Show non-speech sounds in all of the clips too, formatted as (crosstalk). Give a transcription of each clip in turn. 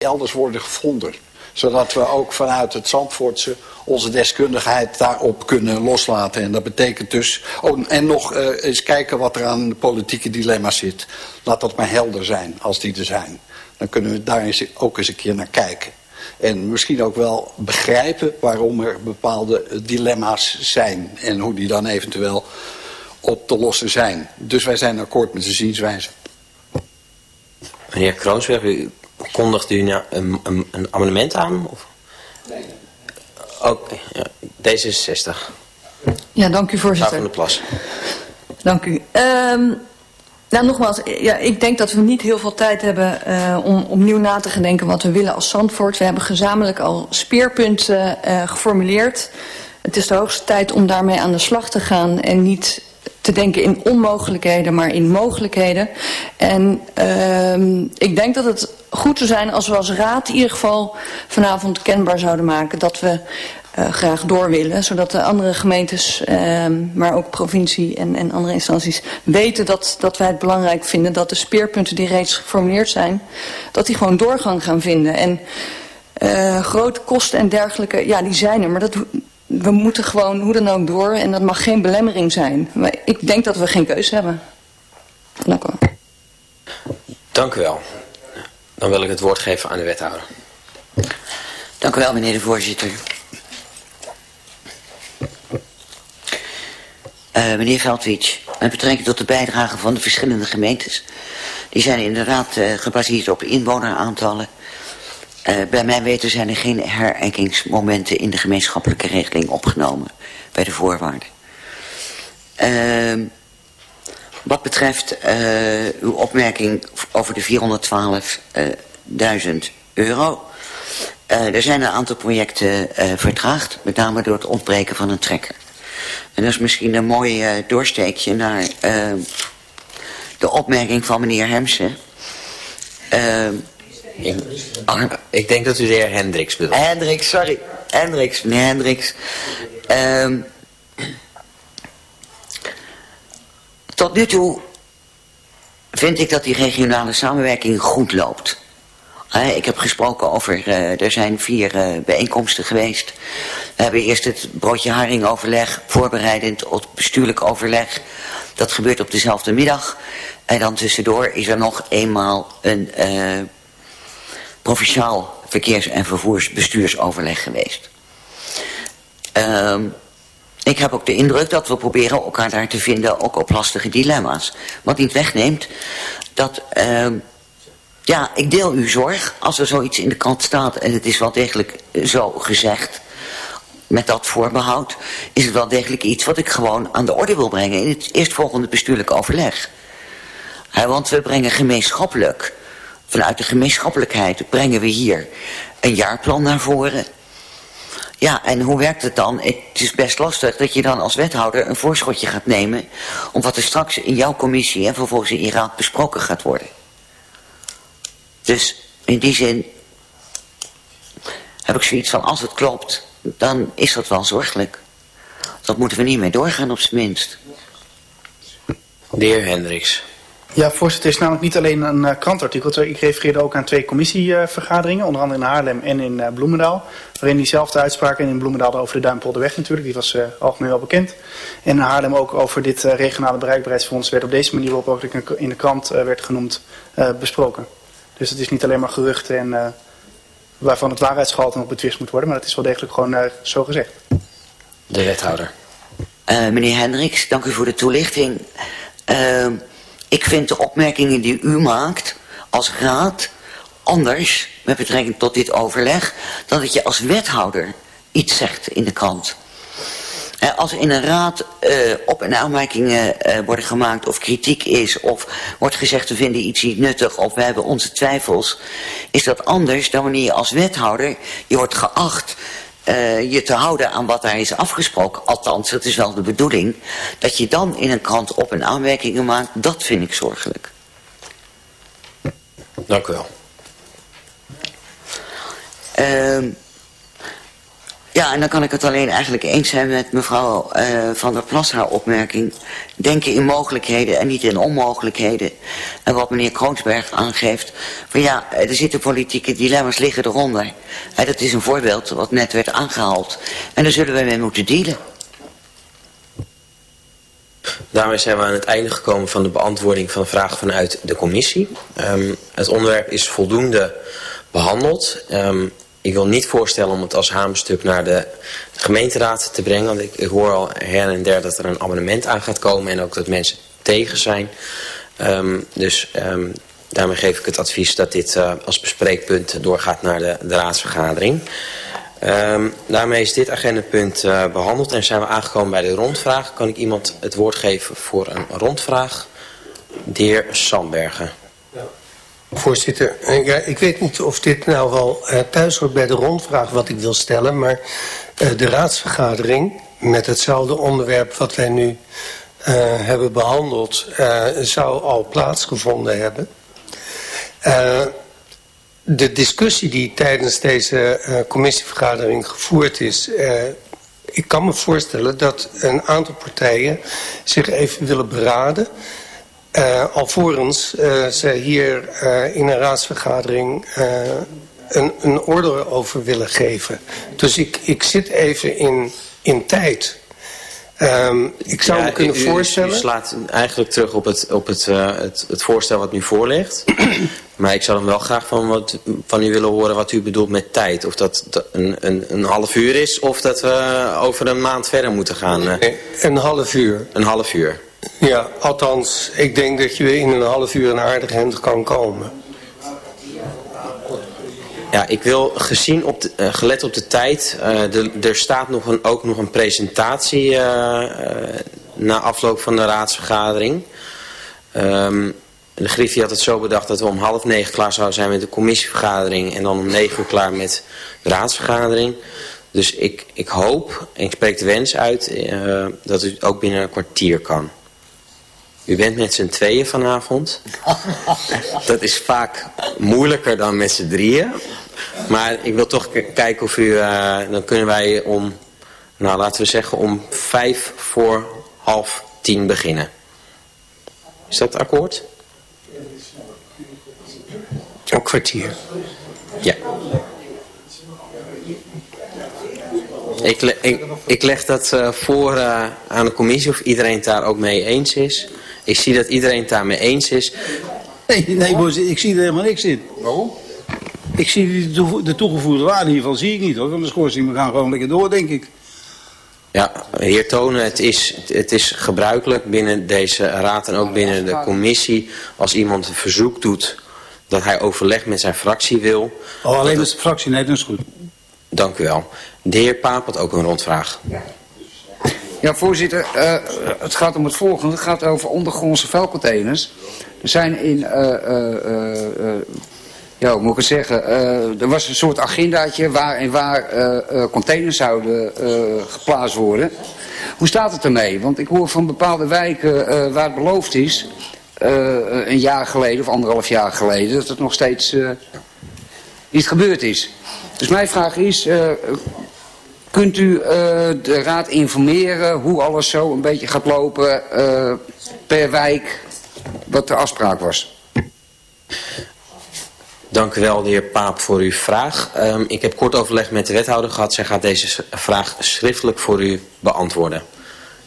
elders worden gevonden. Zodat we ook vanuit het Zandvoortse onze deskundigheid daarop kunnen loslaten. En dat betekent dus... Oh, en nog uh, eens kijken wat er aan politieke dilemma's zit. Laat dat maar helder zijn, als die er zijn. Dan kunnen we daar eens, ook eens een keer naar kijken. En misschien ook wel begrijpen waarom er bepaalde dilemma's zijn. En hoe die dan eventueel op te lossen zijn. Dus wij zijn akkoord met de zienswijze. Meneer Kroonsberg, kondigt u nou een, een, een amendement aan? Of? Nee. Oké, ja, D66. Ja, dank u voorzitter. van de Plas. Dank u. Um, nou, nogmaals, ja, ik denk dat we niet heel veel tijd hebben uh, om opnieuw na te gaan denken wat we willen als Zandvoort. We hebben gezamenlijk al speerpunten uh, geformuleerd. Het is de hoogste tijd om daarmee aan de slag te gaan en niet te denken in onmogelijkheden, maar in mogelijkheden. En uh, ik denk dat het goed zou zijn als we als raad in ieder geval vanavond kenbaar zouden maken dat we uh, graag door willen. Zodat de andere gemeentes, uh, maar ook provincie en, en andere instanties weten dat, dat wij het belangrijk vinden dat de speerpunten die reeds geformuleerd zijn, dat die gewoon doorgang gaan vinden. En uh, grote kosten en dergelijke, ja die zijn er, maar dat, we moeten gewoon hoe dan ook door en dat mag geen belemmering zijn. Maar ik denk dat we geen keuze hebben. Dank wel. Dank u wel. Dan wil ik het woord geven aan de wethouder. Dank u wel, meneer de voorzitter. Uh, meneer Veldwitsch, met betrekking tot de bijdrage van de verschillende gemeentes. Die zijn inderdaad uh, gebaseerd op inwoneraantallen. Uh, bij mijn weten zijn er geen herenkingsmomenten in de gemeenschappelijke regeling opgenomen bij de voorwaarden. Wat betreft uh, uw opmerking over de 412.000 euro. Uh, er zijn een aantal projecten vertraagd, met name door het ontbreken van een trekker. En dat is misschien een mooi doorsteekje naar de opmerking van meneer Hemsen. Ik, ik, denk dat u de heer Hendricks bedoelt. Hendricks, sorry. Hendricks, meneer Hendricks. Um, tot nu toe vind ik dat die regionale samenwerking goed loopt. Uh, ik heb gesproken over, uh, er zijn vier uh, bijeenkomsten geweest. We hebben eerst het broodje haring overleg, voorbereidend op bestuurlijk overleg. Dat gebeurt op dezelfde middag. En dan tussendoor is er nog eenmaal een provinciaal verkeers- en vervoersbestuursoverleg geweest. Um, ik heb ook de indruk dat we proberen elkaar daar te vinden, ook op lastige dilemma's. Wat niet wegneemt dat, uh, ja, ik deel uw zorg als er zoiets in de krant staat en het is wel degelijk zo gezegd. Met dat voorbehoud is het wel degelijk iets wat ik gewoon aan de orde wil brengen in het eerstvolgende bestuurlijk overleg. Want we brengen gemeenschappelijk Vanuit de gemeenschappelijkheid brengen we hier een jaarplan naar voren. Ja, en hoe werkt het dan? Het is best lastig dat je dan als wethouder een voorschotje gaat nemen... om wat er straks in jouw commissie en vervolgens in je raad besproken gaat worden. Dus in die zin heb ik zoiets van, als het klopt, dan is dat wel zorgelijk. Dat moeten we niet mee doorgaan op zijn minst. De heer Hendricks. Ja, voorzitter, het is namelijk niet alleen een uh, krantartikel. Ik refereerde ook aan twee commissievergaderingen, onder andere in Haarlem en in uh, Bloemendaal. Waarin diezelfde uitspraken in Bloemendaal over de Duimpolderweg natuurlijk, die was uh, algemeen wel bekend. En in Haarlem ook over dit regionale bereikbaarheidsfonds werd op deze manier, waarop ook in de krant werd genoemd, besproken. Dus het is niet alleen maar geruchten en waarvan het waarheidsgehalte nog betwist moet worden, maar het is wel degelijk gewoon zo gezegd. De wethouder. meneer Hendricks, dank u voor de toelichting. Ik vind de opmerkingen die u maakt als raad anders met betrekking tot dit overleg dan dat je als wethouder iets zegt in de krant. Als in een raad uh, op- en aanmerkingen uh, worden gemaakt of kritiek is of wordt gezegd we vinden iets niet nuttig of we hebben onze twijfels, is dat anders dan wanneer je als wethouder, je wordt geacht uh, je te houden aan wat daar is afgesproken. Althans, dat is wel de bedoeling. Dat je dan in een krant op- en aanmerkingen maakt, dat vind ik zorgelijk. Dank u wel. Uh, Ja, en dan kan ik het alleen eigenlijk eens zijn met mevrouw uh, Van der Plas haar opmerking. Denken in mogelijkheden en niet in onmogelijkheden. En wat meneer Kroonsberg aangeeft. Van ja, er zitten politieke dilemma's liggen eronder. Dat is een voorbeeld wat net werd aangehaald. En daar zullen we mee moeten dealen. Daarmee zijn we aan het einde gekomen van de beantwoording van vragen vanuit de commissie. Um, het onderwerp is voldoende behandeld. Um, ik wil niet voorstellen om het als hamerstuk naar de gemeenteraad te brengen. Want ik, hoor al her en der dat er een abonnement aan gaat komen en ook dat mensen tegen zijn. Um, dus daarmee geef ik het advies dat dit uh, als bespreekpunt doorgaat naar de, de raadsvergadering. Um, daarmee is dit agendapunt uh, behandeld en zijn we aangekomen bij de rondvraag. Kan ik iemand het woord geven voor een rondvraag? De heer Sandbergen. Voorzitter, eh, ja, ik weet niet of dit nou wel uh, thuis hoort bij de rondvraag wat ik wil stellen, maar uh, de raadsvergadering met hetzelfde onderwerp wat wij nu hebben behandeld, zou al plaatsgevonden hebben. De discussie die tijdens deze uh, commissievergadering gevoerd is... Uh, ik kan me voorstellen dat een aantal partijen zich even willen beraden... Uh, alvorens ze hier in een raadsvergadering een, een orde over willen geven. Dus ik, ik zit even in, in tijd... Um, ik zou me kunnen voorstellen... U slaat eigenlijk terug op, het, op het, het, het voorstel wat nu voor ligt. (clears throat) maar ik zou dan wel graag van, wat, van u willen horen wat u bedoelt met tijd. Of dat een, een, een half uur is of dat we over een maand verder moeten gaan. Nee, een half uur. Een half uur. Ja, althans, ik denk dat je in een half uur een aardig eind kan komen. Ja, ik wil gezien op de, uh, gelet op de tijd, de, er staat nog een, ook nog een presentatie uh, na afloop van de raadsvergadering. Um, de Griffie had het zo bedacht dat we om half negen klaar zouden zijn met de commissievergadering en dan om negen uur klaar met de raadsvergadering. Dus ik, ik hoop, en ik spreek de wens uit, dat u ook binnen een kwartier kan. U bent met z'n tweeën vanavond. Dat is vaak moeilijker dan met z'n drieën. Maar ik wil toch kijken of u... Uh, dan kunnen wij om... Nou, laten we zeggen om vijf voor half tien beginnen. Is dat akkoord? Een kwartier. Ja. Ik, ik, leg dat uh, voor uh, aan de commissie of iedereen het daar ook mee eens is. Ik zie dat iedereen het daarmee eens is. Nee, nee ik zie er helemaal niks in. Waarom? Ik zie de toegevoegde waarde hiervan zie ik niet hoor. Van de schoorsing, we gaan gewoon lekker door, denk ik. Ja, heer Tonen, het is, het is gebruikelijk binnen deze raad en ook binnen de commissie... als iemand een verzoek doet dat hij overleg met zijn fractie wil... Oh, alleen met zijn fractie, nee, dat is goed. Dank u wel. De heer Paap had ook een rondvraag. Ja. Ja, voorzitter, uh, het gaat om het volgende. Het gaat over ondergrondse vuilcontainers. Er zijn in, uh, ja, hoe moet ik het zeggen, er was een soort agendaatje waar en waar containers zouden geplaatst worden. Hoe staat het ermee? Want ik hoor van bepaalde wijken waar het beloofd is, een jaar geleden of anderhalf jaar geleden, dat het nog steeds niet gebeurd is. Dus mijn vraag is, Kunt u uh, de raad informeren hoe alles zo een beetje gaat lopen uh, per wijk, wat de afspraak was? Dank u wel, de heer Paap, voor uw vraag. Um, ik heb kort overleg met de wethouder gehad. Zij gaat deze vraag schriftelijk voor u beantwoorden.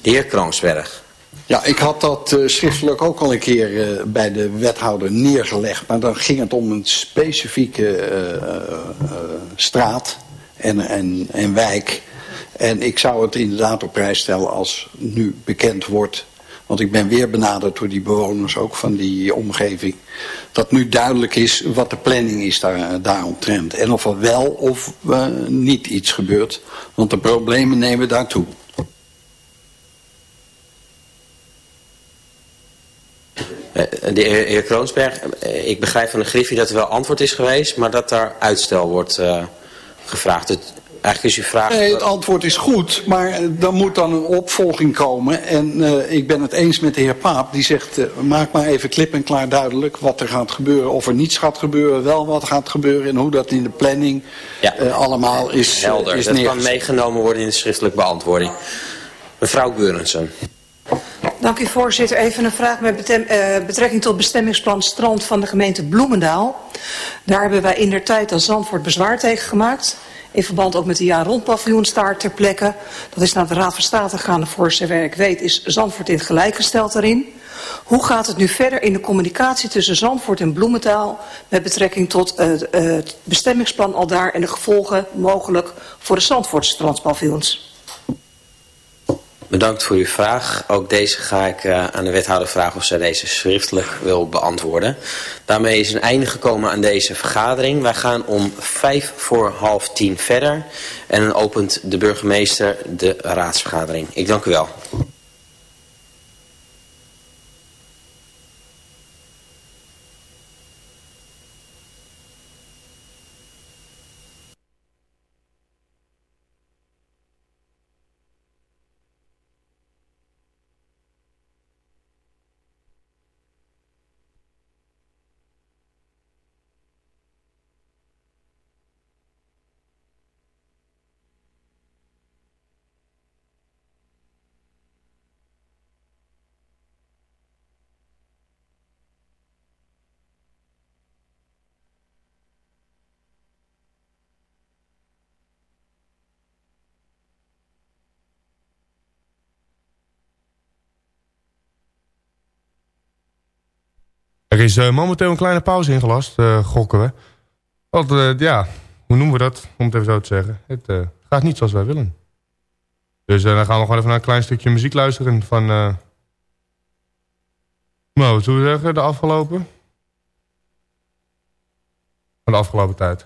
De heer Kroonsberg. Ja, ik had dat uh, schriftelijk ook al een keer uh, bij de wethouder neergelegd. Maar dan ging het om een specifieke uh, straat en, en, en wijk. En ik zou het inderdaad op prijs stellen als nu bekend wordt... want ik ben weer benaderd door die bewoners ook van die omgeving... dat nu duidelijk is wat de planning is daar, daaromtrent. En of er wel of uh, niet iets gebeurt. Want de problemen nemen daartoe. Eh, de heer Kroonsberg, eh, ik begrijp van de Griffie dat er wel antwoord is geweest... maar dat daar uitstel wordt gevraagd. Het, eigenlijk is uw vraag... Nee, het antwoord is goed, maar er moet dan een opvolging komen. En uh, ik ben het eens met de heer Paap, die zegt... Uh, maak maar even klip en klaar duidelijk wat er gaat gebeuren. Of er niets gaat gebeuren, wel wat gaat gebeuren... en hoe dat in de planning ja. uh, allemaal is Helder, is dat kan meegenomen worden in de schriftelijke beantwoording. Mevrouw Geurensen. Dank u voorzitter. Even een vraag met betrekking tot bestemmingsplan strand van de gemeente Bloemendaal. Daar hebben wij in der tijd als Zandvoort bezwaar tegen gemaakt. In verband ook met de jaar rond paviljoenstaart ter plekke. Dat is naar de Raad van State gegaan. Voor zover ik weet is Zandvoort in het gelijk gesteld daarin. Hoe gaat het nu verder in de communicatie tussen Zandvoort en Bloementaal... met betrekking tot uh, uh, het bestemmingsplan al daar... en de gevolgen mogelijk voor de Zandvoortse strandpaviljoens? Bedankt voor uw vraag. Ook deze ga ik uh, aan de wethouder vragen of zij deze schriftelijk wil beantwoorden. Daarmee is een einde gekomen aan deze vergadering. Wij gaan om vijf voor half tien verder. En dan opent de burgemeester de raadsvergadering. Ik dank u wel. Er is uh, momenteel een kleine pauze ingelast, uh, gokken we. Want uh, ja, hoe noemen we dat, om het even zo te zeggen. Het gaat niet zoals wij willen. Dus dan gaan we gewoon even naar een klein stukje muziek luisteren van... nou, wat zullen we zeggen, de afgelopen... Van de afgelopen tijd.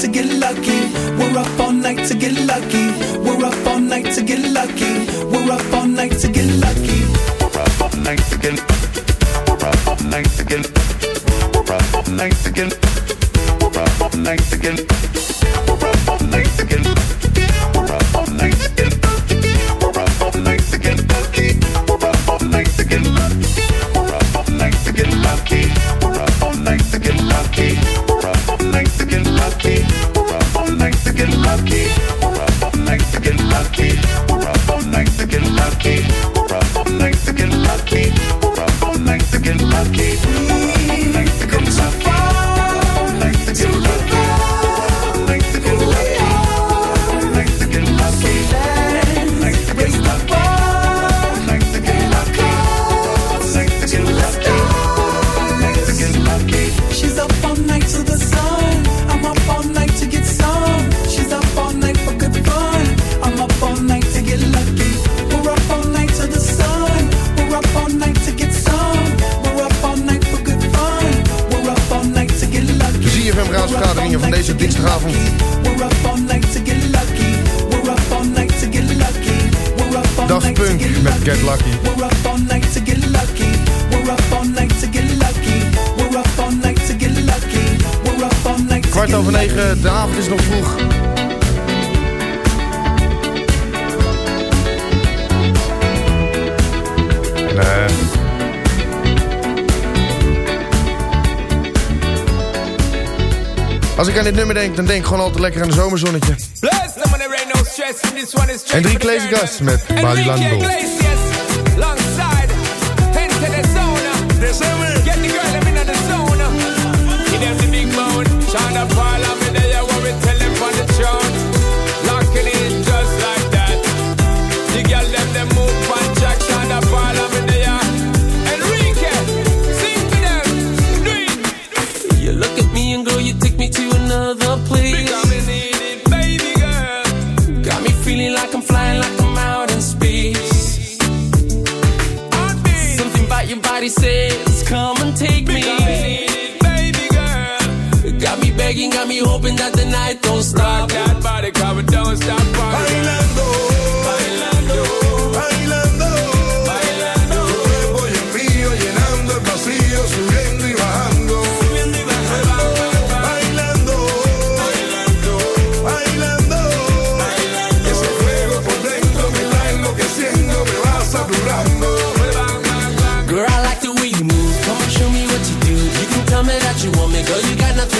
to get lucky. We're up all night to get lucky. We're up all night to get lucky. We're up all night to get lucky. We're up all night to get. We're up all night again. We're up all night again. We're up all night again. Als ik aan dit nummer denk, dan denk ik gewoon altijd lekker aan de zomerzonnetje. En drie Glaciers met Bali Langbo. Get the girl, me in the zone. He them a big mouth, shine the ball, I'm in begging got me hoping that the night don't stop.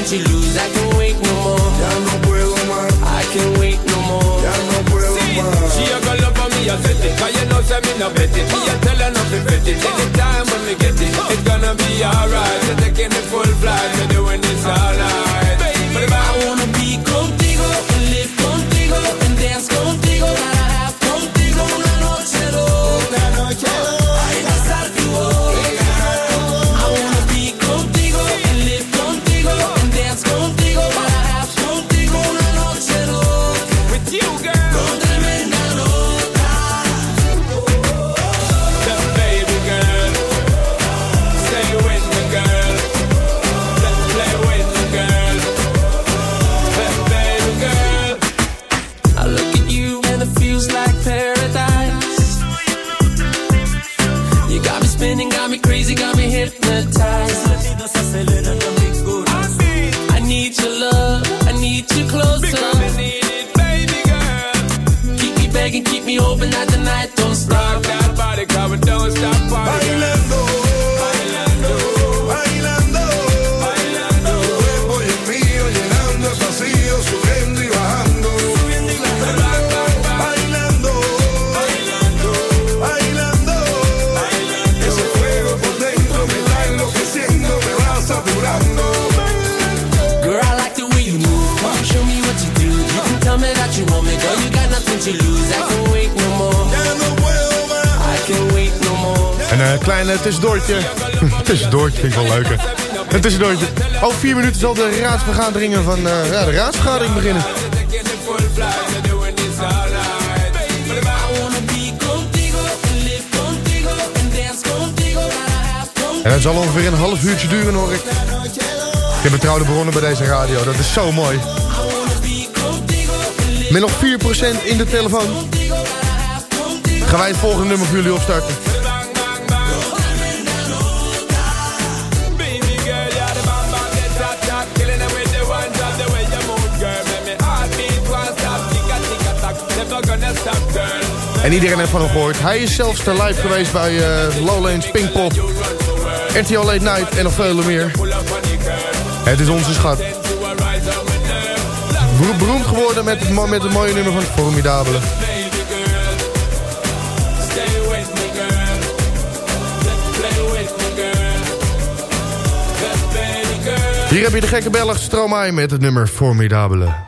She lose. I can't wait no more. Ya no puedo más. I can't wait no more. Ya no puedo See, más. She a go love for me, I bet it. Cause you know, say me no bet it. Me a tell her nothing bet it. Anytime when we get it, it's gonna be alright. You're taking the full flight. You're doing this hard. Vind ik wel leuker. Een tussendoortje. Over vier minuten zal de raadsvergaderingen van eh, ja, de raadsvergadering beginnen. En het zal ongeveer een half uurtje duren hoor ik. Ik heb betrouwde bronnen bij deze radio. Dat is zo mooi. Met nog 4% in de telefoon. Gaan wij het volgende nummer voor jullie opstarten. En iedereen heeft van hem gehoord. Hij is zelfs te live geweest bij uh, Lowlands Pinkpop. RTL Late Night en nog veel meer. Het is onze schat. Bero- Beroemd geworden met het, met het mooie nummer van Formidabele. Hier heb je de gekke Belg Stromae met het nummer Formidabele.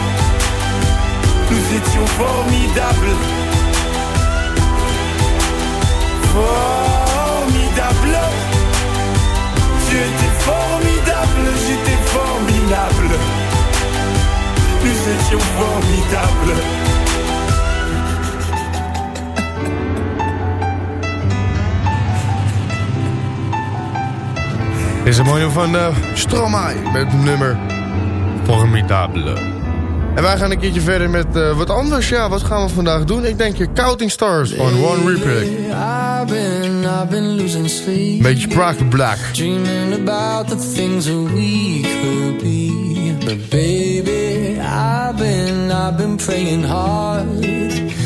Nous étions formidables. Formidable. Tu étais formidable, j'étais formidable. Nous étions formidables. Dit is een mooie van uh, Stromae met nummer Formidable? En wij gaan een keertje verder met uh, wat anders. Ja, wat gaan we vandaag doen? Ik denk je Counting Stars van One Republic. I've been, I've been losing sleep. Beetje Prague Black. Dreaming about the things that we could be. But baby, I've been, I've been praying hard.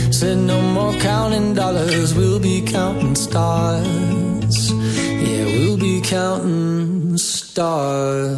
Said no more counting dollars, we'll be counting stars. Yeah, we'll be counting stars.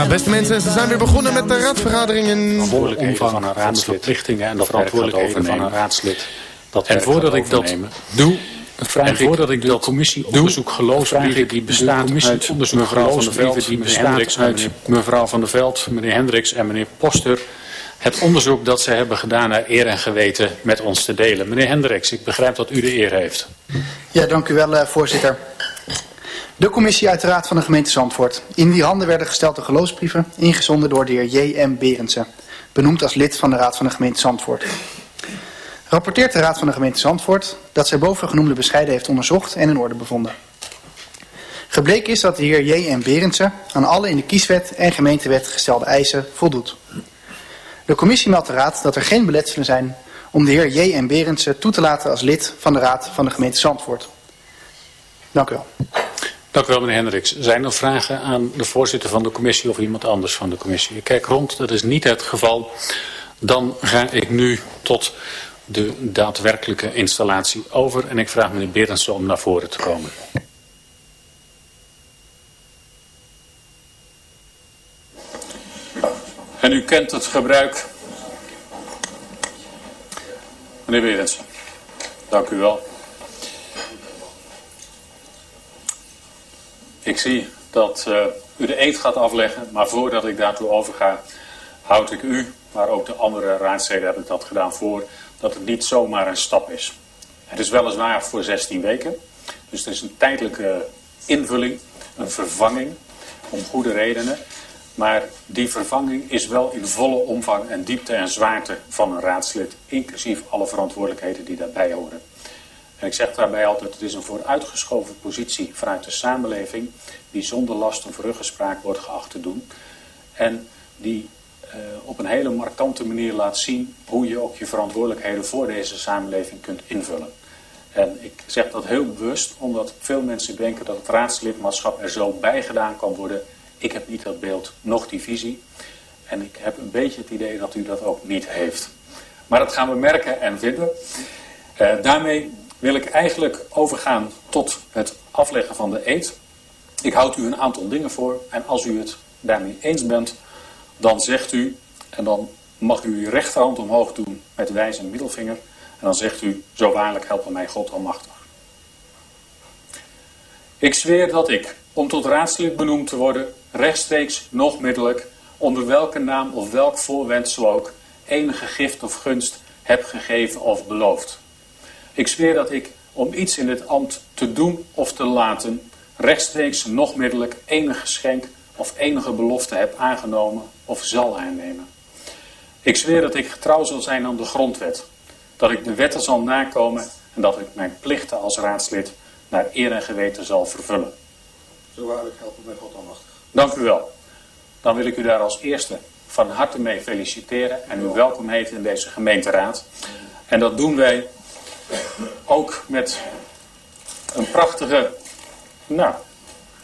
Ja, beste mensen, ze zijn weer begonnen met de raadsvergadering in... verantwoordelijkheden van een raadslid, verplichtingen en de verantwoordelijkheden van een raadslid. Dat en voordat ik dat doe, vraag en voordat ik de commissie onderzoek geloofsbrieven die bestaat uit mevrouw van der Veld, die bestaat uit mevrouw van der Veld, meneer Hendricks en meneer Poster, het onderzoek dat ze hebben gedaan naar eer en geweten met ons te delen. Meneer Hendricks, ik begrijp dat u de eer heeft. Ja, dank u wel, eh, voorzitter. De commissie uit de Raad van de gemeente Zandvoort. In die handen werden gestelde geloofsbrieven, ingezonden door de heer J.M. Berendsen, benoemd als lid van de Raad van de gemeente Zandvoort. Rapporteert de Raad van de gemeente Zandvoort dat zij bovengenoemde bescheiden heeft onderzocht en in orde bevonden. Gebleken is dat de heer J.M. Berendsen aan alle in de kieswet en gemeentewet gestelde eisen voldoet. De commissie meldt de Raad dat er geen beletselen zijn om de heer J.M. Berendsen toe te laten als lid van de Raad van de gemeente Zandvoort. Dank u wel. Dank u wel, meneer Hendricks. Zijn er vragen aan de voorzitter van de commissie of iemand anders van de commissie? Ik kijk rond, dat is niet het geval. Dan ga ik nu tot de daadwerkelijke installatie over. En ik vraag meneer Berendsen om naar voren te komen. En u kent het gebruik. Meneer Berendsen, dank u wel. Ik zie dat uh, u de eed gaat afleggen, maar voordat ik daartoe overga, houd ik u, maar ook de andere raadsleden hebben dat gedaan voor, dat het niet zomaar een stap is. Het is weliswaar voor 16 weken, dus het is een tijdelijke invulling, een vervanging, om goede redenen. Maar die vervanging is wel in volle omvang en diepte en zwaarte van een raadslid, inclusief alle verantwoordelijkheden die daarbij horen. En ik zeg daarbij altijd, het is een vooruitgeschoven positie vanuit de samenleving, die zonder last of ruggespraak wordt geacht te doen. En die uh, op een hele markante manier laat zien hoe je ook je verantwoordelijkheden voor deze samenleving kunt invullen. En ik zeg dat heel bewust, omdat veel mensen denken dat het raadslidmaatschap er zo bij gedaan kan worden. Ik heb niet dat beeld, nog die visie. En ik heb een beetje het idee dat u dat ook niet heeft. Maar dat gaan we merken en vinden. Uh, daarmee wil ik eigenlijk overgaan tot het afleggen van de eed. Ik houd u een aantal dingen voor en als u het daarmee eens bent, dan zegt u, en dan mag u uw rechterhand omhoog doen met wijs en middelvinger, en dan zegt u, zo waarlijk helpen mij God almachtig. Ik zweer dat ik, om tot raadslid benoemd te worden, rechtstreeks nog middelijk, onder welke naam of welk voorwendsel ook, enige gift of gunst heb gegeven of beloofd. Ik zweer dat ik, om iets in dit ambt te doen of te laten, rechtstreeks nog middelijk enig geschenk of enige belofte heb aangenomen of zal aannemen. Ik zweer dat ik getrouw zal zijn aan de grondwet, dat ik de wetten zal nakomen en dat ik mijn plichten als raadslid naar eer en geweten zal vervullen. Zo waarlijk helpen mij God almachtig. Dank u wel. Dan wil ik u daar als eerste van harte mee feliciteren en u welkom heten in deze gemeenteraad. En dat doen wij ook met een prachtige, nou,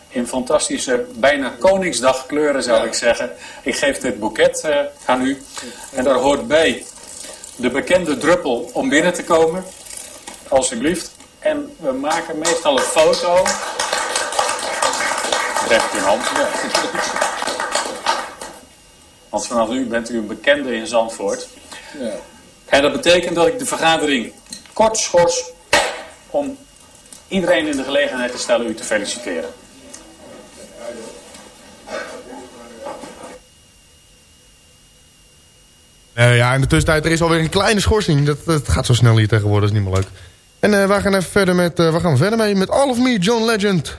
in fantastische, bijna Koningsdagkleuren zou ik zeggen. Ik geef dit boeket uh, aan u. En daar hoort bij de bekende druppel om binnen te komen. Alsjeblieft. En we maken meestal een foto. Recht in hand. Ja. (laughs) Want vanaf nu bent u een bekende in Zandvoort. Ja. En dat betekent dat ik de vergadering kort schors om iedereen in de gelegenheid te stellen u te feliciteren. Uh, ja, in de tussentijd er is alweer een kleine schorsing. Dat, gaat zo snel hier tegenwoordig, dat is niet meer leuk. En uh, gaan even verder met, uh, waar gaan we verder mee? Met All of Me, John Legend.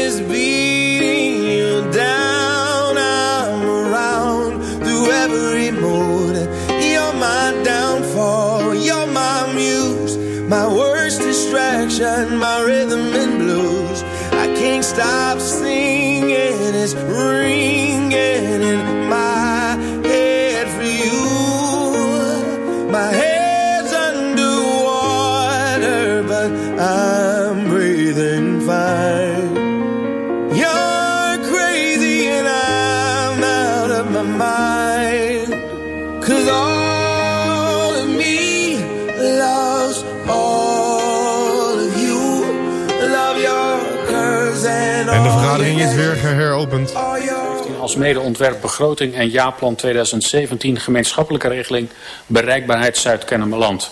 Als mede ontwerp begroting en jaarplan 2017 gemeenschappelijke regeling bereikbaarheid Zuid-Kennemerland.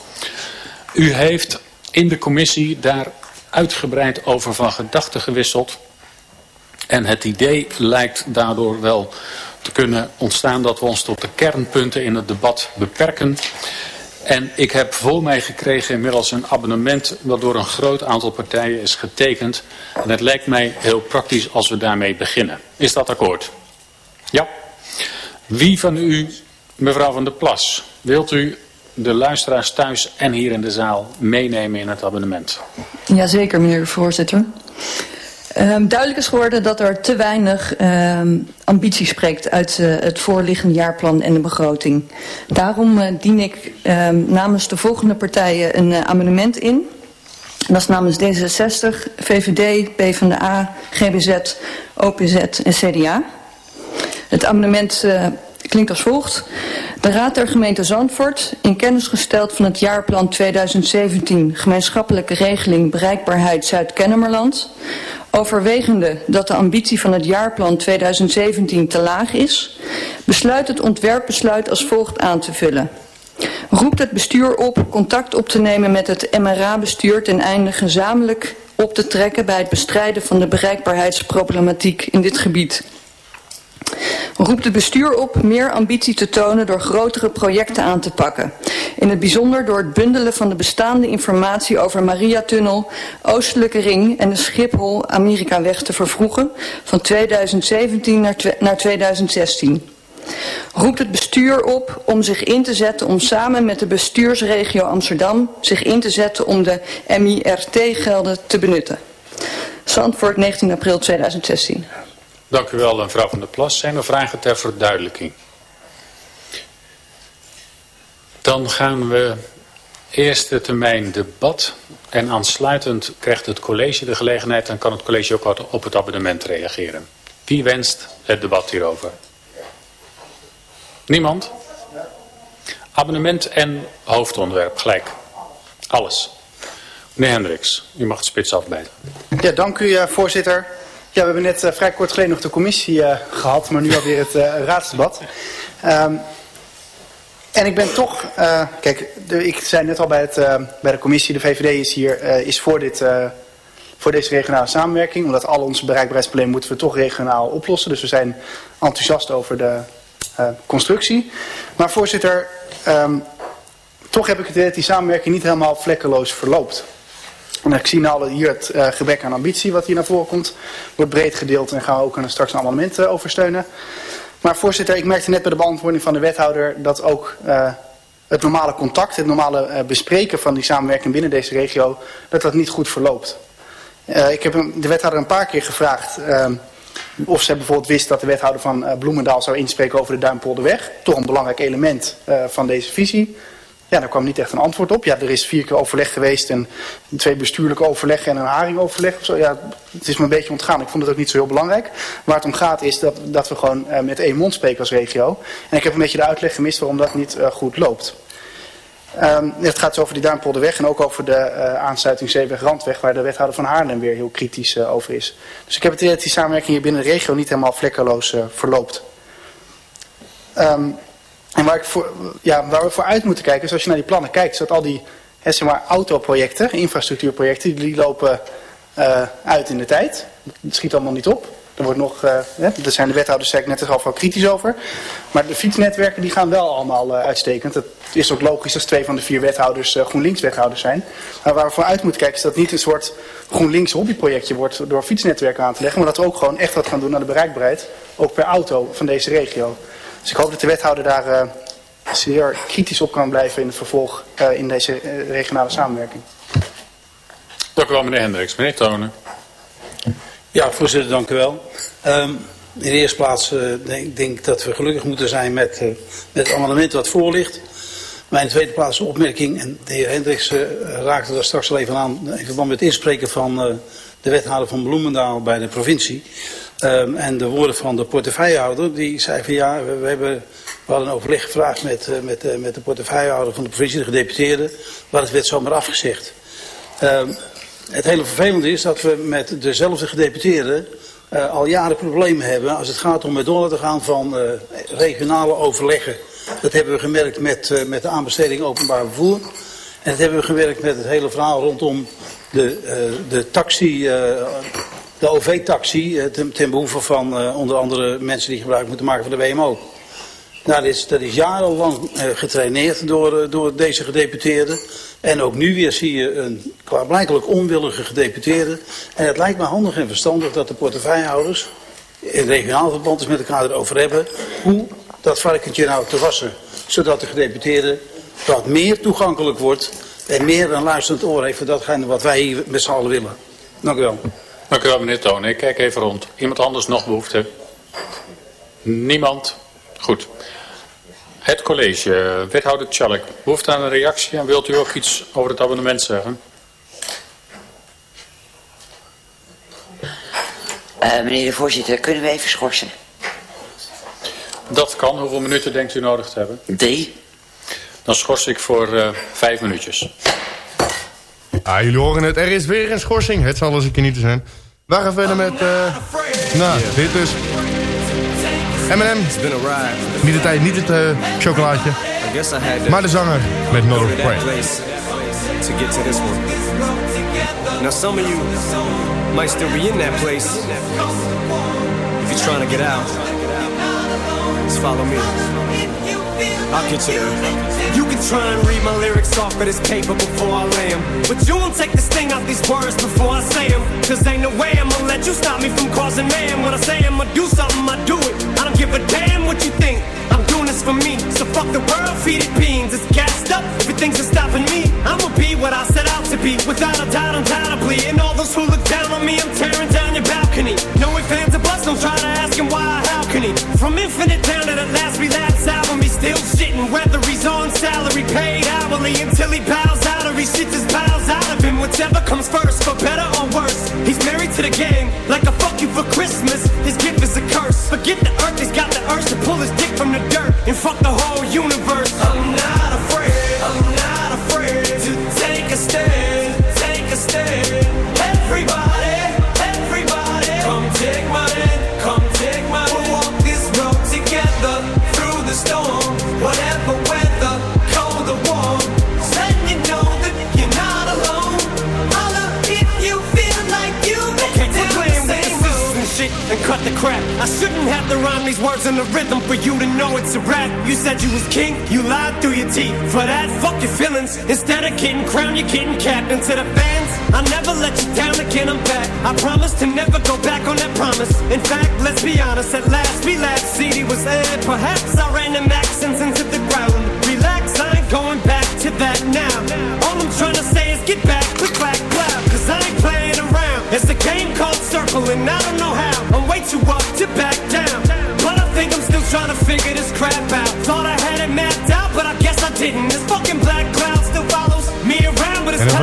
U heeft in de commissie daar uitgebreid over van gedachten gewisseld. En het idee lijkt daardoor wel te kunnen ontstaan dat we ons tot de kernpunten in het debat beperken. En ik heb voor mij gekregen inmiddels een abonnement dat door een groot aantal partijen is getekend. En het lijkt mij heel praktisch als we daarmee beginnen. Is dat akkoord? Ja. Wie van u, mevrouw van der Plas, wilt u de luisteraars thuis en hier in de zaal meenemen in het abonnement? Jazeker, meneer de voorzitter. Um, duidelijk is geworden dat er te weinig um, ambitie spreekt uit uh, het voorliggende jaarplan en de begroting. Daarom uh, dien ik um, namens de volgende partijen een uh, amendement in. Dat is namens D66, VVD, PvdA, GBZ, OPZ en CDA. Het amendement klinkt als volgt. De Raad der Gemeente Zandvoort, in kennis gesteld van het jaarplan 2017 gemeenschappelijke regeling bereikbaarheid Zuid-Kennemerland, overwegende dat de ambitie van het jaarplan 2017 te laag is, besluit het ontwerpbesluit als volgt aan te vullen. Roept het bestuur op contact op te nemen met het MRA-bestuur ten einde gezamenlijk op te trekken bij het bestrijden van de bereikbaarheidsproblematiek in dit gebied roept het bestuur op meer ambitie te tonen door grotere projecten aan te pakken. In het bijzonder door het bundelen van de bestaande informatie over Mariatunnel, Oostelijke Ring en de Schiphol-Amerikaweg te vervroegen van 2017 naar, naar 2016 roept het bestuur op om zich in te zetten om samen met de bestuursregio Amsterdam zich in te zetten om de MIRT-gelden te benutten. Zandvoort 19 april 2016. Dank u wel, mevrouw van der Plas. Zijn er vragen ter verduidelijking? Dan gaan we eerste termijn debat. En aansluitend krijgt het college de gelegenheid en kan het college ook op het abonnement reageren. Wie wenst het debat hierover? Niemand? Abonnement en hoofdonderwerp gelijk. Alles. Meneer Hendricks, u mag het spits afbijten. Ja, dank u voorzitter. Ja, we hebben net uh, vrij kort geleden nog de commissie uh, gehad, maar nu alweer het uh, raadsdebat. Um, en ik ben toch, kijk, de, ik zei net al bij, het, bij de commissie, de VVD is hier is voor, dit, voor deze regionale samenwerking. Omdat al onze bereikbaarheidsproblemen moeten we toch regionaal oplossen. Dus we zijn enthousiast over de constructie. Maar voorzitter, um, toch heb ik het idee dat die samenwerking niet helemaal vlekkeloos verloopt. En ik zie nou hier het uh, gebrek aan ambitie wat hier naar voren komt. Wordt breed gedeeld en gaan we ook straks een amendement uh, over steunen. Maar voorzitter, ik merkte net bij de beantwoording van de wethouder dat ook uh, het normale contact, het normale bespreken van die samenwerking binnen deze regio, dat dat niet goed verloopt. ik heb de wethouder een paar keer gevraagd of ze bijvoorbeeld wist dat de wethouder van Bloemendaal zou inspreken over de Duimpolderweg. Toch een belangrijk element van deze visie. Ja, daar kwam niet echt een antwoord op. Ja, er is vier keer overleg geweest en twee bestuurlijke overleggen en een haringoverleg of zo. Ja, het is me een beetje ontgaan. Ik vond het ook niet zo heel belangrijk. Waar het om gaat is dat, dat we gewoon uh, met één mond spreken als regio. En ik heb een beetje de uitleg gemist waarom dat niet uh, goed loopt. Um, het gaat dus over die Duimpolderweg en ook over de uh, aansluiting Zeeweg-Randweg... waar de wethouder van Haarlem weer heel kritisch over is. Dus ik heb het idee dat die samenwerking hier binnen de regio niet helemaal vlekkeloos verloopt. Um, en waar, ik voor, ja, we voor uit moeten kijken is als je naar die plannen kijkt, dat al die hè, zeg maar, autoprojecten, infrastructuurprojecten, die lopen uh, uit in de tijd. Het schiet allemaal niet op. Er wordt nog, uh, hè, daar zijn de wethouders zei ik net al wel kritisch over. Maar de fietsnetwerken die gaan wel allemaal uh, uitstekend. Het is ook logisch als twee van de vier wethouders uh, GroenLinks wethouders zijn. Maar waar we voor uit moeten kijken is dat niet een soort GroenLinks hobbyprojectje wordt door fietsnetwerken aan te leggen. Maar dat we ook gewoon echt wat gaan doen aan de bereikbaarheid. Ook per auto van deze regio. Dus ik hoop dat de wethouder daar uh, zeer kritisch op kan blijven in het vervolg uh, in deze uh, regionale samenwerking. Dank u wel meneer Hendricks. Meneer Tonen. Ja voorzitter dank u wel. Um, in de eerste plaats denk ik dat we gelukkig moeten zijn met, met het amendement wat voor ligt. De tweede plaats een opmerking, en de heer Hendricks raakte daar straks al even aan, in verband met het inspreken van de wethouder van Bloemendaal bij de provincie. Um, en de woorden van de portefeuillehouder, die zei van ja, we, hebben, we hadden een overleg gevraagd met, uh, met, uh, met de portefeuillehouder van de provincie, de gedeputeerde, maar het werd zomaar afgezegd. Um, het hele vervelende is dat we met dezelfde gedeputeerden uh, al jaren problemen hebben als het gaat om het door laten gaan van regionale overleggen. Dat hebben we gemerkt met, met de aanbesteding openbaar vervoer. En dat hebben we gewerkt met het hele verhaal rondom de, de taxi, de OV-taxi, ten, ten, behoeve van onder andere mensen die gebruik moeten maken van de WMO. Nou, dat, is, dat is jarenlang getraineerd door, door deze gedeputeerden. En ook nu weer zie je een klaarblijkelijk onwillige gedeputeerde. En het lijkt me handig en verstandig dat de portefeuillehouders in regionaal verband eens met elkaar erover hebben hoe dat varkentje nou te wassen. Zodat de gedeputeerde wat meer toegankelijk wordt en meer een luisterend oor heeft voor datgene wat wij hier met z'n allen willen. Dank u wel. Dank u wel meneer Toon. Ik kijk even rond. Iemand anders nog behoefte? Niemand? Goed. Het college, wethouder Tjallik, behoeft aan een reactie en wilt u ook iets over het abonnement zeggen? Uh, meneer de voorzitter, kunnen we even schorsen? Dat kan. Hoeveel minuten denkt u nodig te hebben? Drie. Dan schors ik voor uh, vijf minuutjes. Ah, jullie horen het. Er is weer een schorsing. Het zal eens een keer niet te zijn. We gaan verder met... Uh, nou, dit is... M&M. Niet het, tijd, niet het uh, chocolaatje. Maar de zanger met No Pray. To get to this one. Now some of you might still be in that place. If you're trying to get out, just follow me. I'll get you. You can try and read my lyrics off of this paper before I lay them. But you won't take this thing out these words before I say them. Cause ain't no way I'ma let you stop me from causing man. When I say I'ma do something, I do it. I don't give a damn what you think. I'm this for me. So fuck the world, feed it beans. It's gassed up. Everything's stopping me. I'ma be what I set out to be. Without a doubt, undoubtedly. And all those who look down on me, I'm tearing down your balcony. No ifs, fans of bust, don't try to ask him why, how can he? From infinite down to the last relapse album, he's still shitting. Whether he's on salary, paid hourly, until he bows out or he shits his bowels out of him. Whichever comes first, for better or worse. He's married to the game, like a fuck you for Christmas. His gift is a curse. Forget the earth, he's got the urge to pull his dick from the dirt and fuck the whole universe. I'm not afraid, I'm not afraid to take a stand, take a stand. Shit and cut the crap. I shouldn't have to rhyme these words in the rhythm for you to know it's a rap. You said you was king, you lied through your teeth. For that, fuck your feelings. Instead of getting crowned, you're getting. And to the fans, I'll never let you down again, I'm back. I promise to never go back on that promise. In fact, let's be honest, at last we laughed. CD was aired. Perhaps I ran them accents into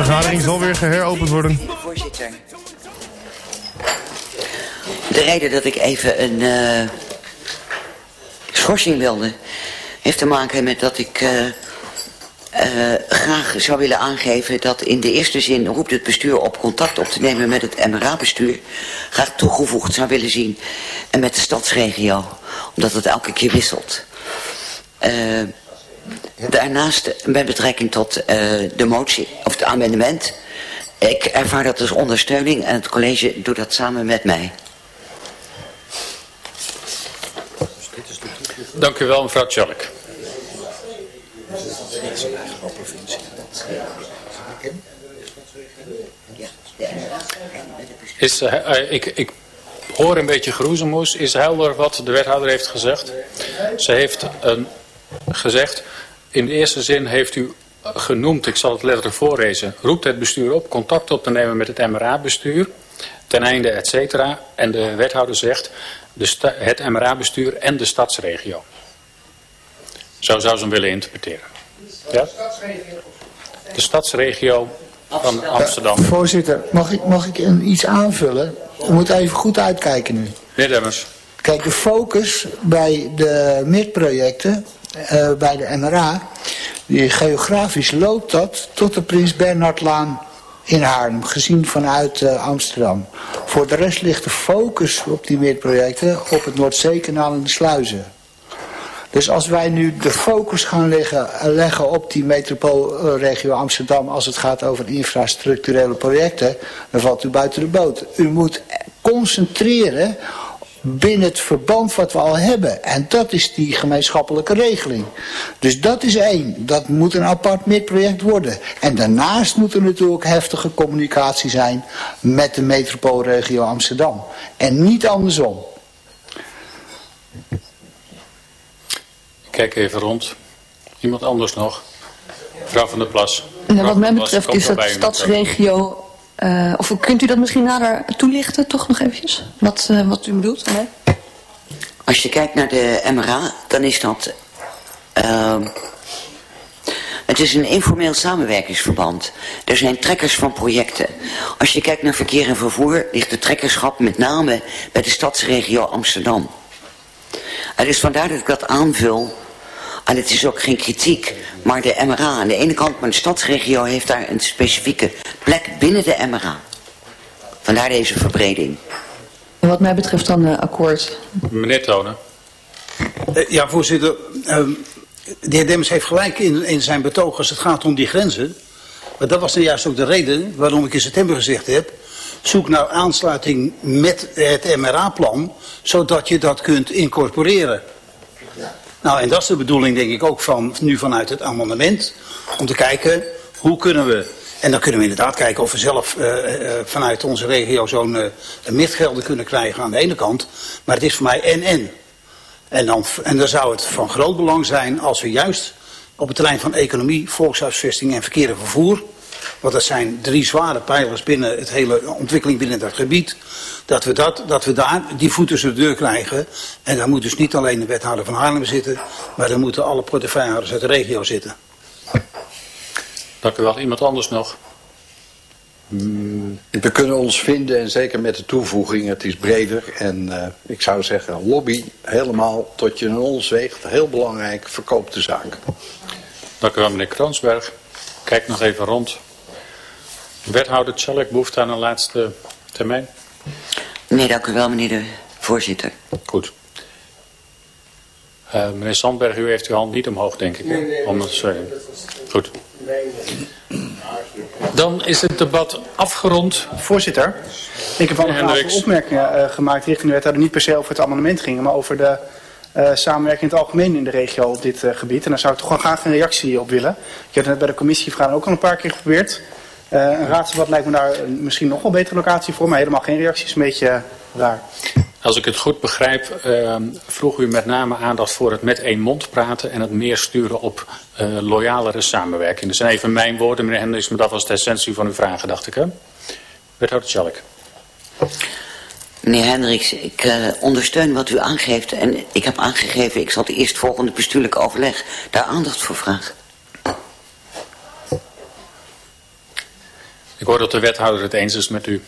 vergadering zal weer geheropend worden. Voorzitter. De reden dat ik even een eh, schorsing wilde, heeft te maken met dat ik eh, eh, graag zou willen aangeven dat in de eerste zin roept het bestuur op contact op te nemen met het MRA-bestuur. Graag toegevoegd zou willen zien en met de stadsregio, omdat het elke keer wisselt. Eh, daarnaast met betrekking tot eh, de motie, of het amendement. Ik ervaar dat als ondersteuning en het college doet dat samen met mij. Dank u wel mevrouw Tjallik. Is, eh, eh, ik, ik hoor een beetje groezemoes. Is helder wat de wethouder heeft gezegd? Ze heeft een, gezegd, in de eerste zin heeft u genoemd, ik zal het letterlijk voorlezen, roept het bestuur op contact op te nemen met het MRA-bestuur, ten einde et cetera. En de wethouder zegt, de het MRA-bestuur en de stadsregio. Zo zou ze hem willen interpreteren. Ja? De stadsregio van Amsterdam. Voorzitter, mag ik, mag ik een, iets aanvullen? We moeten even goed uitkijken nu. Meneer Demmers. Kijk, de focus bij de MIT-projecten, eh, bij de MRA, die geografisch loopt dat tot de Prins Bernhardlaan in Haarlem, gezien vanuit uh, Amsterdam. Voor de rest ligt de focus op die meerprojecten op het Noordzeekanaal en de sluizen. Dus als wij nu de focus gaan leggen, leggen op die metropoolregio Amsterdam als het gaat over infrastructurele projecten, dan valt u buiten de boot. U moet concentreren binnen het verband wat we al hebben. En dat is die gemeenschappelijke regeling. Dus dat is één. Dat moet een apart meetproject worden. En daarnaast moet er natuurlijk heftige communicatie zijn met de metropoolregio Amsterdam. En niet andersom. Ik kijk even rond. Iemand anders nog? Mevrouw van der Plas. Nou, wat mij betreft is het stadsregio uh, of kunt u dat misschien nader toelichten, toch nog eventjes? Wat, uh, wat u bedoelt? Nee? Als je kijkt naar de MRA, dan is dat... Uh, het is een informeel samenwerkingsverband. Er zijn trekkers van projecten. Als je kijkt naar verkeer en vervoer, ligt de trekkerschap met name bij de stadsregio Amsterdam. En dus vandaar dat ik dat aanvul en het is ook geen kritiek, maar de MRA aan de ene kant, maar de stadsregio heeft daar een specifieke plek binnen de MRA. Vandaar deze verbreding. En wat mij betreft dan uh, akkoord. Meneer Tonen. Uh, ja, voorzitter. Uh, de heer Demmers heeft gelijk in, in zijn betoog als het gaat om die grenzen. Maar dat was nou juist ook de reden waarom ik in september gezegd heb... zoek naar aansluiting met het MRA-plan... zodat je dat kunt incorporeren. Nou, en dat is de bedoeling denk ik ook van nu vanuit het amendement. Om te kijken, hoe kunnen we... En dan kunnen we inderdaad kijken of we zelf uh, uh, vanuit onze regio zo'n uh, midgelden kunnen krijgen aan de ene kant. Maar het is voor mij en-en. En dan, en dan zou het van groot belang zijn als we juist op het terrein van economie, volkshuisvesting en verkeer en vervoer... want dat zijn drie zware pijlers binnen het hele ontwikkeling binnen dat gebied dat we, dat, dat we daar die voet tussen de deur krijgen. En daar moet dus niet alleen de wethouder van Haarlem zitten, maar daar moeten alle portefeuillehouders uit de regio zitten. Dank u wel. Iemand anders nog? Mm, we kunnen ons vinden en zeker met de toevoeging, het is breder. En uh, ik zou zeggen, lobby helemaal tot je een ons weegt. Heel belangrijk, verkoop de zaak. Dank u wel meneer Kroonsberg. Kijk nog even rond. Wethouder Tjallik behoeft aan een laatste termijn. Nee, dank u wel, meneer de voorzitter. Goed. Uh, meneer Sandberg, u heeft uw hand niet omhoog, denk ik. Nee, nee, Om dat te Goed. Dan is het debat afgerond. Voorzitter, ik heb al een aantal opmerkingen uh, gemaakt richting de wethouder. Niet per se over het amendement gingen, maar over de uh, samenwerking in het algemeen in de regio op dit uh, gebied. En daar zou ik toch wel graag een reactie op willen. Ik heb het net bij de commissievragen ook al een paar keer geprobeerd. Uh, een raadsdebat lijkt me daar misschien nog wel een betere locatie voor, maar helemaal geen reacties. Een beetje uh, raar. Als ik het goed begrijp, uh, vroeg u met name aandacht voor het met één mond praten en het meer sturen op loyalere samenwerking. Dat zijn even mijn woorden, meneer Hendricks, maar dat was de essentie van uw vragen, dacht ik. Hè? Wethouder Tjallik. Meneer Hendricks, ik uh, ondersteun wat u aangeeft. En ik heb aangegeven, ik zal het eerstvolgende bestuurlijk overleg daar aandacht voor vragen. Ik hoor dat de wethouder het eens is met u.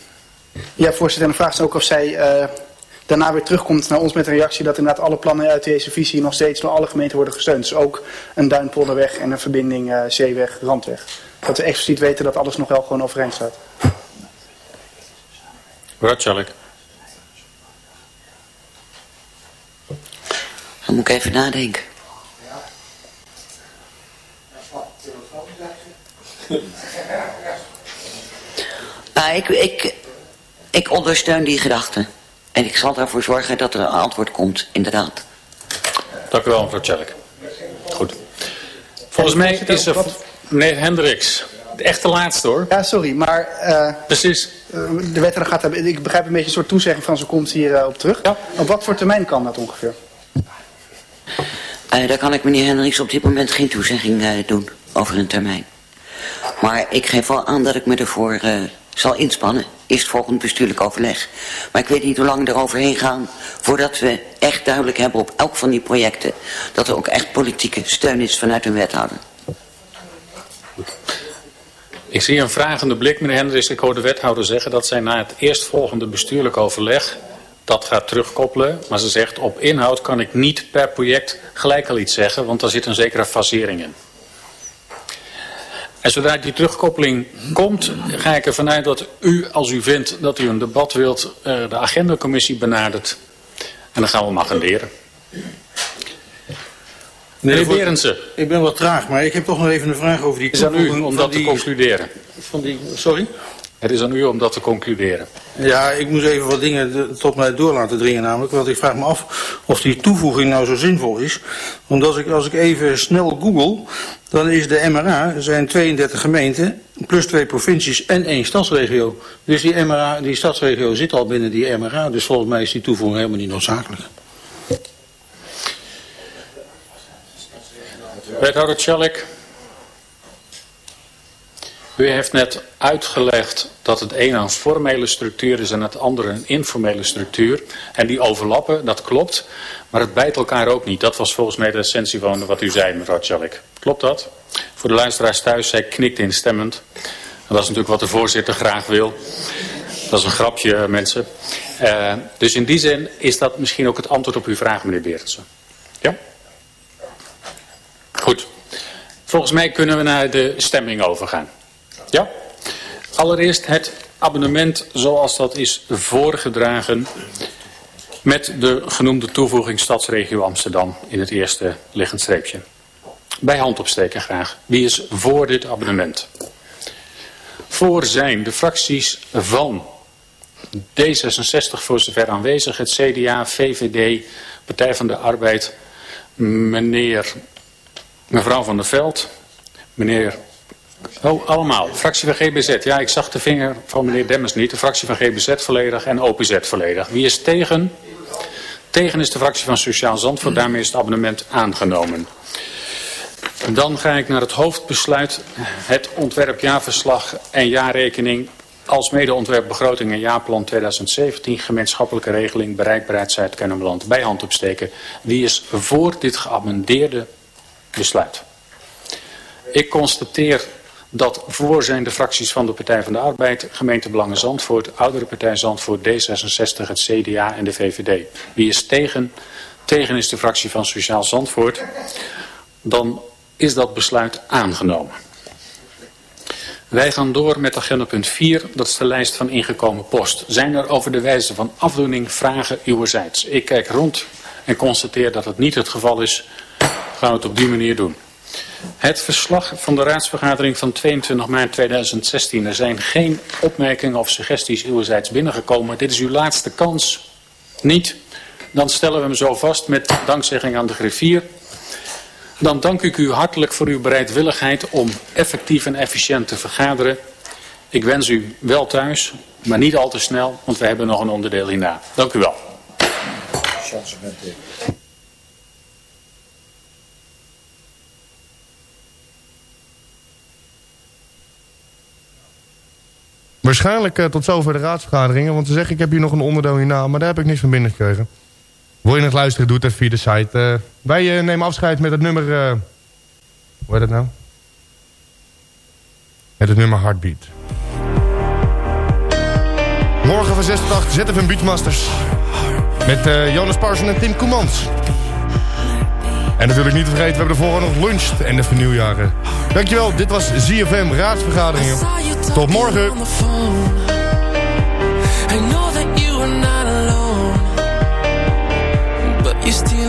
Ja, voorzitter. En de vraag is ook of zij uh, daarna weer terugkomt naar ons met een reactie dat inderdaad alle plannen uit deze visie nog steeds door alle gemeenten worden gesteund. Dus ook een Duinpolderweg en een verbinding uh, Zeeweg, Randweg. Dat we expliciet weten dat alles nog wel gewoon overeind staat. Ratschalik. Dan moet ik even nadenken. Nou, ik, ik, ik ondersteun die gedachte. En ik zal ervoor zorgen dat er een antwoord komt, inderdaad. Dank u wel, mevrouw Tjellik. Goed. Volgens mij is er meneer Hendricks. De echte laatste hoor. Ja, sorry, maar... Uh, Precies. Uh, de wethouder gaat hebben... Ik begrijp een beetje een soort toezegging van ze komt hier uh, op terug. Ja. Op wat voor termijn kan dat ongeveer? daar kan ik meneer Hendricks op dit moment geen toezegging doen over een termijn. Maar ik geef wel aan dat ik me ervoor zal inspannen. Eerst volgend bestuurlijk overleg. Maar ik weet niet hoe lang we eroverheen gaan voordat we echt duidelijk hebben op elk van die projecten dat er ook echt politieke steun is vanuit een wethouder. Ik zie een vragende blik, meneer Hendricks. Ik hoor de wethouder zeggen dat zij na het eerstvolgende bestuurlijk overleg dat gaat terugkoppelen. Maar ze zegt op inhoud kan ik niet per project gelijk al iets zeggen, want daar zit een zekere fasering in. En zodra die terugkoppeling komt, ga ik ervan uit dat u, als u vindt dat u een debat wilt, eh, de agendacommissie benadert. En dan gaan we hem agenderen. Meneer Berendsen. Ik ben wat traag, maar ik heb toch nog even een vraag over die is aan u om dat te concluderen. Van die, sorry? Het is aan u om dat te concluderen. Ja, ik moet even wat dingen tot mij door laten dringen namelijk. Want ik vraag me af of die toevoeging nou zo zinvol is. Want als ik, als ik even snel google, dan is de MRA, er zijn 32 gemeenten, plus twee provincies en één stadsregio. Dus die MRA, die stadsregio zit al binnen die MRA. Dus volgens mij is die toevoeging helemaal niet noodzakelijk. Wethouder Tjallik. U heeft net uitgelegd dat het een een formele structuur is en het andere een informele structuur. En die overlappen, dat klopt. Maar het bijt elkaar ook niet. Dat was volgens mij de essentie van wat u zei, mevrouw Tjallik. Klopt dat? Voor de luisteraars thuis, zij knikt instemmend. En dat is natuurlijk wat de voorzitter graag wil. Dat is een grapje, eh, mensen. Eh, dus in die zin is dat misschien ook het antwoord op uw vraag, meneer Berendsen. Ja? Goed. Volgens mij kunnen we naar de stemming overgaan. Ja? Allereerst het abonnement zoals dat is voorgedragen met de genoemde toevoeging Stadsregio Amsterdam in het eerste liggend streepje. Bij hand opsteken graag. Wie is voor dit abonnement? Voor zijn de fracties van D66 voor zover aanwezig, het CDA, VVD, Partij van de Arbeid, meneer, mevrouw van der Veld, meneer, oh allemaal, fractie van GBZ. Ja, ik zag de vinger van meneer Demmers niet, de fractie van GBZ volledig en OPZ volledig. Wie is tegen? Tegen is de fractie van Sociaal Zandvoort, daarmee is het abonnement aangenomen. Dan ga ik naar het hoofdbesluit, het ontwerp jaarverslag en jaarrekening als mede ontwerp begroting en jaarplan 2017 gemeenschappelijke regeling bereikbaarheid Zuid-Kennemerland bij hand opsteken. Wie is voor dit geamendeerde besluit? Ik constateer dat voor zijn de fracties van de Partij van de Arbeid, Gemeentebelangen Zandvoort, Oudere Partij Zandvoort, D66, het CDA en de VVD. Wie is tegen? Tegen is de fractie van Sociaal Zandvoort. Dan is dat besluit aangenomen. Wij gaan door met agenda punt 4, dat is de lijst van ingekomen post. Zijn er over de wijze van afdoening vragen uwerzijds? Ik kijk rond en constateer dat het niet het geval is. Gaan we het op die manier doen. Het verslag van de raadsvergadering van 22 maart 2016. Er zijn geen opmerkingen of suggesties uwerzijds binnengekomen. Dit is uw laatste kans. Niet? Dan stellen we hem zo vast met dankzegging aan de griffier. Dan dank ik u hartelijk voor uw bereidwilligheid om effectief en efficiënt te vergaderen. Ik wens u wel thuis, maar niet al te snel, want we hebben nog een onderdeel hierna. Dank u wel. Waarschijnlijk eh, tot zover de raadsvergaderingen. Want ze zeggen, ik heb hier nog een onderdeel hierna. Maar daar heb ik niks van binnengekregen. Wil je het luisteren, doe het even via de site. Eh, wij eh, nemen afscheid met het nummer... hoe heet het nou? Met het nummer Heartbeat. Morgen van 6 tot 8 ZFM Beachmasters. Met Jonas Parson en Tim Koemans. En natuurlijk niet te vergeten, we hebben vorige nog lunch en de vernieuwjaren. Dankjewel, dit was ZFM Raadsvergaderingen. Tot morgen. You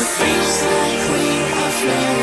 It Seems like we are flown.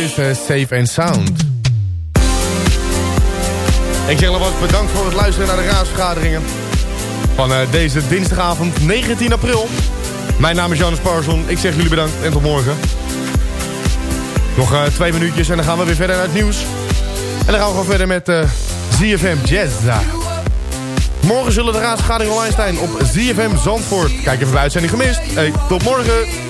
is eh, Safe and Sound. Ik zeg alvast bedankt voor het luisteren naar de raadsvergaderingen. Van eh, deze dinsdagavond 19 april. Mijn naam is Jonas Parson. Ik zeg jullie bedankt en tot morgen. Nog eh, twee minuutjes en dan gaan we weer verder naar het nieuws. En dan gaan we gewoon verder met ZFM Jazz. Morgen zullen de raadsvergaderingen online zijn op ZFM Zandvoort. Kijk even bij uitzending gemist. Hey, tot morgen.